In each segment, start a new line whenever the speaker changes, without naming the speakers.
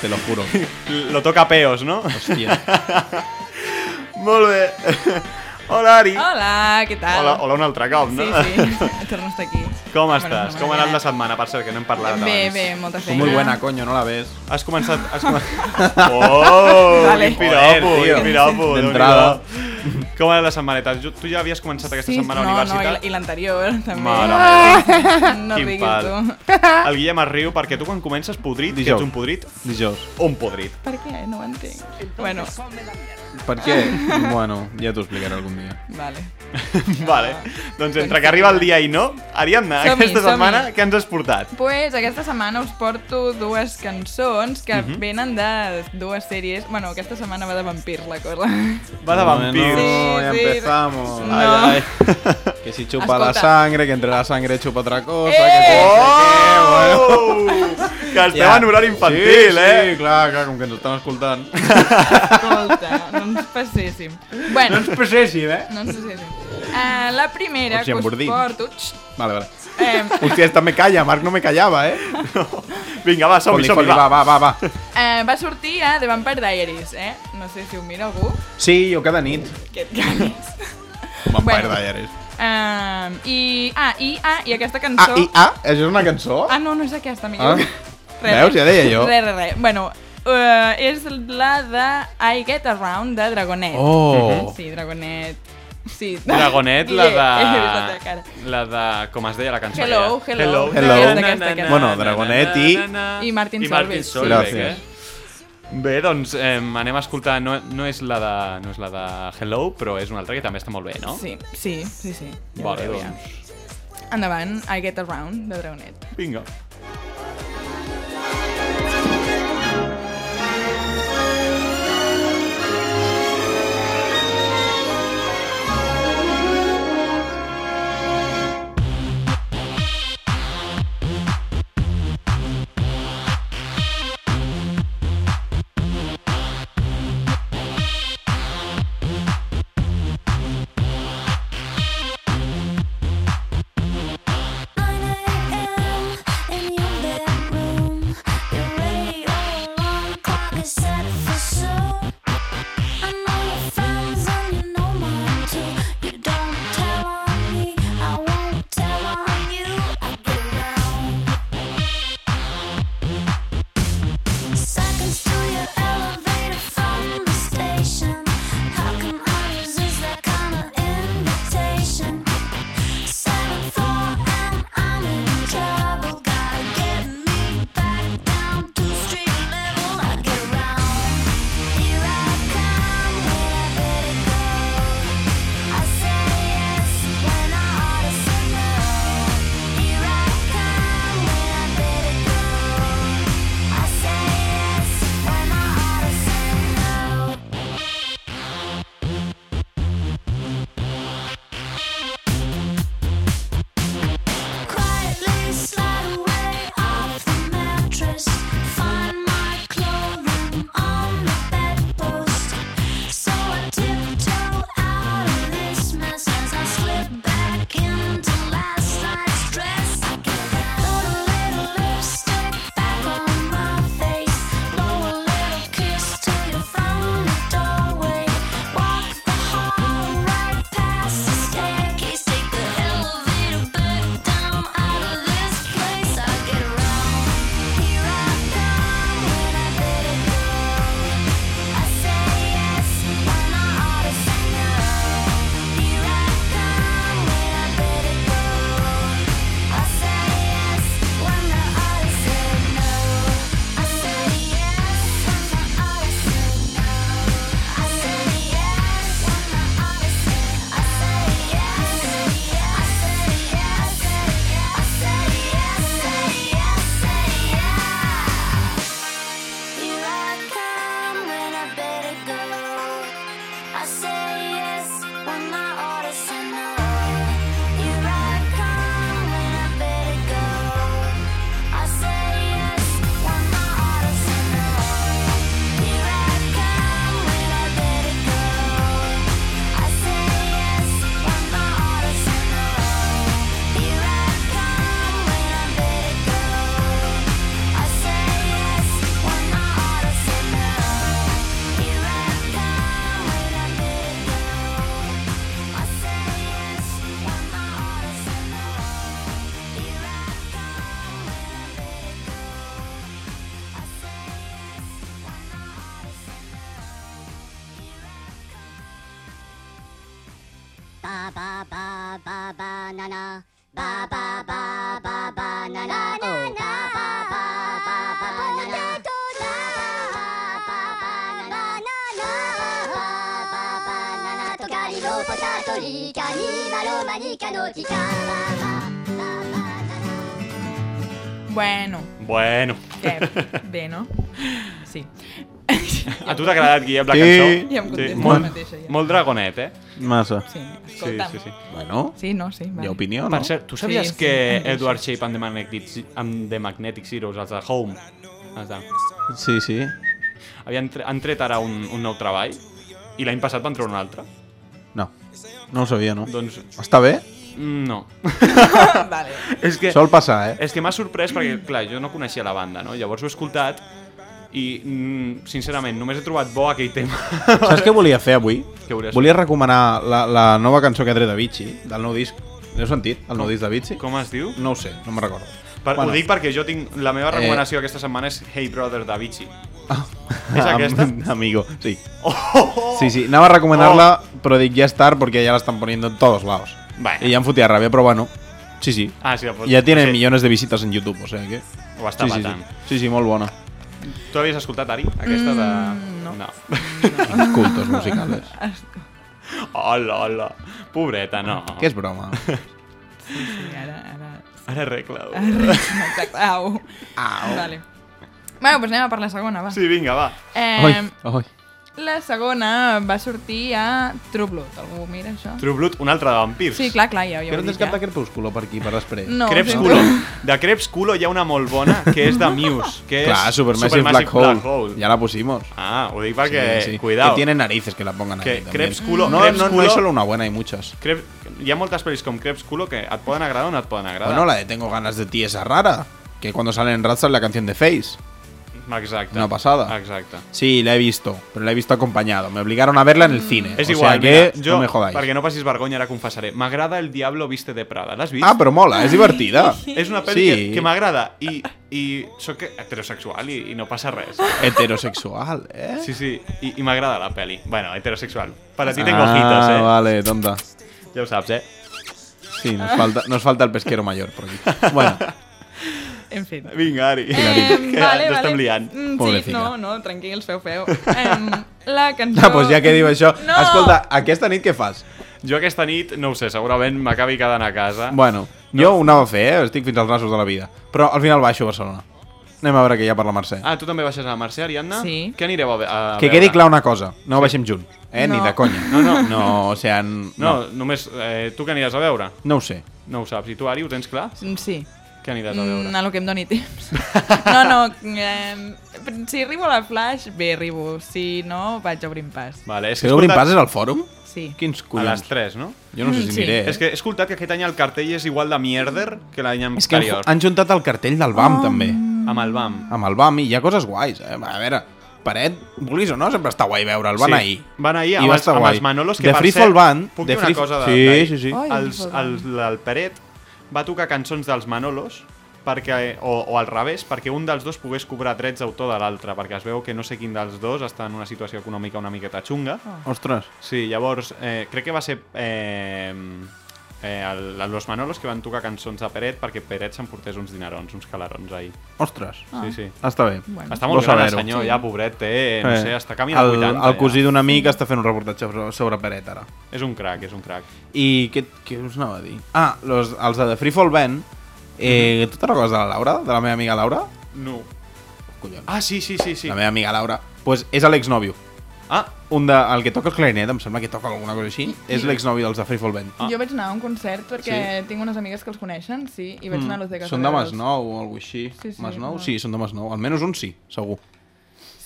te lo juro.
Lo toca peos, no? Molt bé. Hola, Ari.
Hola, què tal?
Hola, hola un altre cop, no?
Sí, sí, torno a estar aquí.
Com estàs?
no
Com ha anat la setmana? Per cert, que no hem parlat
Bé,
abans.
bé, molta
Fue
feina.
muy buena, coño, ¿no la ves?
Has començat... Has comen... Oh,
Vale.
quin piropo, quin piropo.
D'entrada.
Com ha anat la setmaneta? Tu ja havies començat aquesta
Sí,
setmana a
no, no,
universitat?
i, i l'anterior, també.
Mare meva.
no
Quin
riguis
pal.
tu.
El Guillem es riu perquè tu quan comences podrit, que
Dijous.
ets un podrit,
Dijous.
un podrit.
Per què? No ho entenc. Bueno,
Per què? Bueno, ja t'ho explicaré algun dia.
vale.
vale. Doncs entre que arriba el dia i no, Ariadna, aquesta setmana què ens has portat?
Pues aquesta setmana us porto dues cançons que
Mhm.
venen de dues sèries. Bueno, aquesta setmana va de vampirs la cosa.
Va de vampirs.
Sí,
ya
sí.
empezamos.
No.
Ay, ay. Que si chupa la
Escolta.
sangre, que entre la sangre chupa otra cosa.
Eh!
Que si no sé què, bueno.
Oh! Que estem
Ja.
en horari infantil,
sí,
eh?
Sí, clar, clar, com que ens estan escoltant.
Escolta, no ens passéssim. Bueno,
passéssim, eh?
no ens passéssim. Uh, la primera que us porto...
Vale, vale.
eh,
Hòstia, esta me calla, Marc no me callava, eh?
Vinga, va, som-hi,
Foli,
som-hi,
foli, va,
va.
va, va, va.
eh, va sortir a The Vampire Diaries, eh? No sé si ho mira algú.
Sí, jo cada nit.
Aquest ganes.
Vampire
Bueno.
Diaries.
Um, i, ah, i, ah, i aquesta cançó...
Ah, i ah, això és una cançó?
Ah, no, no és aquesta, amic.
Ah. Veus? Ja deia jo.
Re, re, re. Bueno, uh, és la de I Get Around de Dragonet.
Oh.
Sí, Dragonet. Sí.
Dragonet, la de... La de... Com es deia la cançó?
Hello,
aquella?
hello.
Hello.
És d'aquesta cançó.
Bueno, Dragonet i-
I Martin
I Martin
Solveig.
Solveig,
Gràcies.
eh? Bé, doncs eh, anem a escoltar, no, no, és la de, no és la de Hello, però és una altra que també està molt bé, no?
Sí, sí, sí, sí. Ja
Vale,
ja.
doncs,
Endavant, I Get Around de Dragonet.
vinga.
I horas. Ba ba ba banana. Ba ba ba ba banana. Ba ba ba ba banana. Ba ba ba banana. Ba ba banana. Tocali lo potato lica ni malo manica notica. Ba ba ba banana.
Bueno,
Bueno.
no? Sí.
A tu t'ha agradat, Guillem, la
Sí.
cançó?
Ja em contesto
molt,
mateixa, ja.
molt dragonet, eh?
Massa.
Sí,
Sí,
escolta'm.
sí, sí.
Bueno,
Sí, no, sí.
hi
Vale.
ha opinió, no?
Per cert, tu sabies
Sí, sí,
que
deixes.
Edward Shape and the, Magnetic, and the Magnetic Zeros, els de Home, els de,
Sí, sí.
havien tre han tret ara un, un nou treball i l'any passat van treure un altre?
No, no ho sabia, no?
Doncs
Està bé?
no.
vale.
és que,
Sol passar, eh?
és que m'ha sorprès perquè, clar, jo no coneixia la banda, no? Llavors ho he escoltat i, mm, sincerament, només he trobat bo aquell tema.
Saps què volia fer avui?
Què volies
Volia recomanar la, la nova cançó que ha tret Avicii, del nou disc. L'heu sentit, el nou disc d'Avicii?
Com es diu?
No ho sé, no me'n recordo.
Per,
Bueno.
Ho dic perquè jo tinc... La meva
Eh.
recomanació aquesta setmana és Hey Brother d'Avicii.
Ah.
És aquesta?
Am- Amigo, sí.
Oh, oh, oh.
Sí, sí, anava a recomanar-la, però dic ja és tard porque ya la están poniendo en todos lados.
Bueno.
Y ya em fotia ràbia, però bueno. Sí, sí.
Ah, sí, pues,
Ya tiene
sí,
millones de visitas en YouTube, o sea que...
Ho està
Sí, sí, sí.
patant.
sí, sí, molt bona.
Tu havies escoltat, Ari? Aquesta de...
Mm, no.
no.
Cultos musicales.
Hola, hola. Pobreta, no.
Que és broma.
Sí, sí, ara... ara...
Ara arregla-ho.
Exacte, au. Au. Vale. Bueno, doncs anem a per la segona, va.
Sí, vinga, va.
Eh,
Oi, oi.
La segona va sortir a True Blood. Algú mira això?
True Blood, un altre de vampirs.
Sí, clar, clar, ja, ja
Que
ho
no
he
tens
dit
cap de
ja.
crepúsculo per aquí, per després?
No,
Crepsculo. De Crepsculo hi ha una molt bona, que és de Muse. Que
Claro,
és
Supermassive, Black, Hole. Ya la pusimos.
Ah, ho dic perquè...
Sí, sí.
Cuidado.
Que tiene narices que la pongan
Que
también.
Crepsculo-
No, no, no es solo una buena, hay muchas.
Crep... Hi ha moltes pel·lis com Crepsculo que et poden agradar o no et poden agradar.
Bueno, la de Tengo ganas de ti, esa rara. Que cuando sale en Rat sale la canción de Face.
Exacte.
Una pasada.
Exacte.
Sí, la he visto, pero la he visto acompañado. Me obligaron a verla en el cine.
És
o
igual,
sea que
mira, jo,
no me jodáis.
perquè no passis vergonya, ara confessaré. M'agrada El Diablo Viste de Prada. L'has vist?
Ah, però mola, és divertida.
És una pel·li
Sí.
que, que m'agrada i, i sóc heterosexual i, i no passa res.
Heterosexual, eh?
Sí, sí, i, i m'agrada la pel·li. Bueno, heterosexual. Per a ti
ah,
tengo ojitos, eh?
vale, tonta.
Ja ho saps, eh?
Sí, nos falta, nos falta el pesquero mayor por aquí. Bueno,
En fi.
Vinga, Ari.
Eh,
que
vale,
ens
vale.
liant.
Mm, sí,
Pobrecita.
no, no, tranquils, feu, feu. Em, la cançó...
ah, pues ja que diu això,
No!
escolta, aquesta nit què fas?
Jo aquesta nit, no ho sé, segurament m'acabi quedant a casa.
Bueno, jo ho anava a fer, eh? estic fins als nassos de la vida. Però al final baixo a Barcelona. Anem a veure què hi ha per la Mercè.
Ah, tu també baixes a la Mercè, Ariadna?
Sí.
Què anireu a, a
que quedi clar una cosa, no baixem junt, eh? Ni
No.
de conya.
No, no.
No, o sea, n-
No,
no,
només... Eh, tu què aniràs a veure?
no ho sé.
No ho saps. I tu, Ari, ho tens clar?
Sí.
Què aniràs a veure?
Mm, a lo que em doni temps. no, no, eh, si arribo a la Flash, bé, arribo. Si no, vaig a obrir pas.
Vale, és que
obrim
escoltat-
passes al fòrum?
Sí.
Quins
A
collons?
les 3, no?
Jo no sé si
sí.
aniré, eh?
És que he escoltat que aquest any el cartell és igual de mierder que l'any
És que han,
anterior.
han juntat el cartell del BAM, també.
Amb el BAM.
Amb el BAM, i hi ha coses guais, eh? A veure, Paret, vulguis o no, sempre està guai veure'l. Van
Sí,
ahir.
Van ahir
I
amb
va
els, amb els Manolos, que
The
per cert,
Fall Band,
puc dir una
Free-
cosa de
Sí, sí, sí.
Ai,
Els,
Free Fall
els, el Peret va tocar cançons dels Manolos perquè, o, o al revés, perquè un dels dos pogués cobrar drets d'autor de l'altre, perquè es veu que no sé quin dels dos està en una situació econòmica una miqueta xunga.
Ostres.
Sí, llavors, eh, crec que va ser eh, eh, el, el Los Manolos que van tocar cançons de Peret perquè Peret s'emportés uns dinerons, uns calarons ahir.
Ostres.
Sí, sí.
Està bé.
Bueno.
Està molt gran el senyor,
Sí.
ja, pobret, té, no
Eh,
sé, està camí de
el,
80.
el cosí
ja.
d'un amic està fent un reportatge sobre, Peret, ara.
És un crac, és un crac.
I què, què us anava a dir? Ah, los, els de The Free Fall Band. Eh, Tu te'n recordes de la Laura? De la meva amiga Laura?
No.
Collons.
Ah, sí, sí, sí, sí.
La meva amiga Laura. Pues és l'exnòvio.
Ah,
Un de, el que toca el clarinet, em sembla que toca alguna cosa així, és l'exnòvio dels de Free Fall Band.
Ah.
Jo vaig anar a un concert perquè tinc unes amigues que els coneixen, sí, i vaig anar a l'Oceca.
Són de Masnou o alguna així.
Sí, sí,
Masnou?
no.
Sí, són de Masnou. Almenys un sí, segur.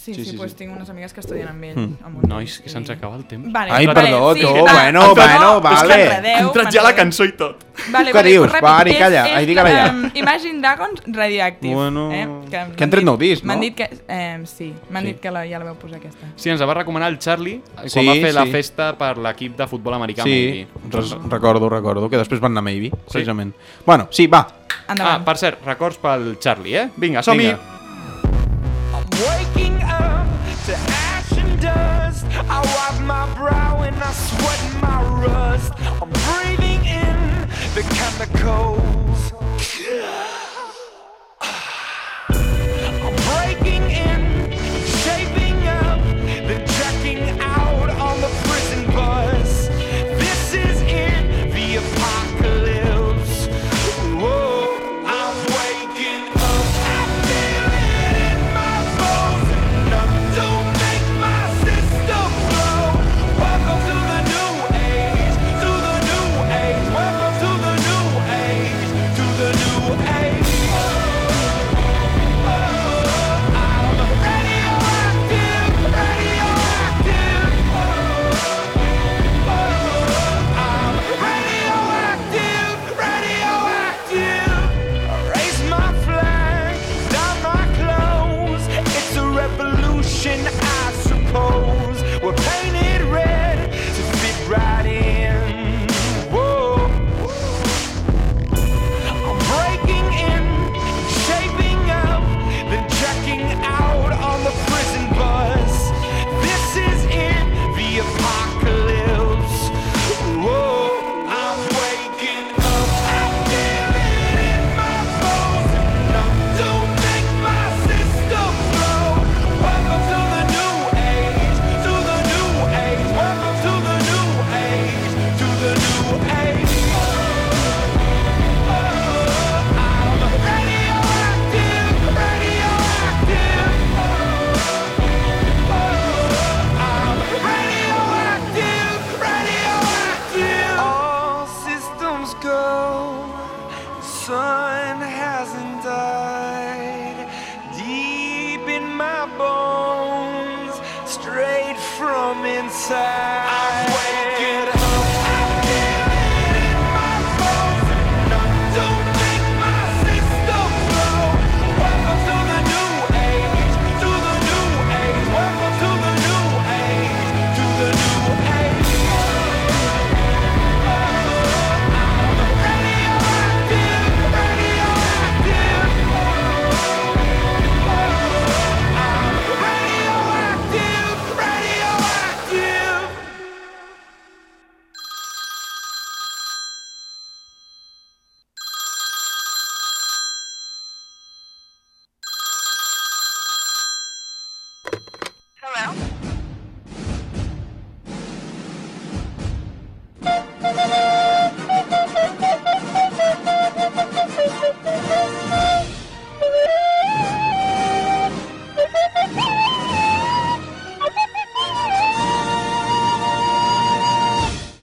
Sí,
Sí,
sí,
sí,
pues
sí.
tinc unes amigues que estudien amb ell.
Mm.
amb un
nois, que se'ns acaba el temps.
Vale,
Ai,
vale,
perdó,
sí,
tu,
va,
bueno,
no,
bueno,
que
vale.
enredeu,
Ha entrat ja la cançó i tot.
Vale,
Què
vale,
dius?
ràpid,
Va,
és-
calla,
és,
ai, digue-la ja.
Imagine Dragons Radioactive.
Bueno,
eh?
que
m'han
han tret nou disc, no?
M'han dit que... Eh, sí, m'han
Sí.
dit que la, ja la veu posar aquesta.
Sí, ens la va recomanar el Charlie quan
Sí,
va fer la
sí.
festa per l'equip de futbol americà
Sí, res, recordo, recordo, que després van anar a Maybe, precisament. Bueno, sí, va.
Ah,
Endavant.
per cert, records pel Charlie, eh? Vinga, som-hi!
Vinga.
I'm waking I wipe my brow and I sweat my rust. I'm breathing in the chemicals.